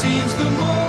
seems the more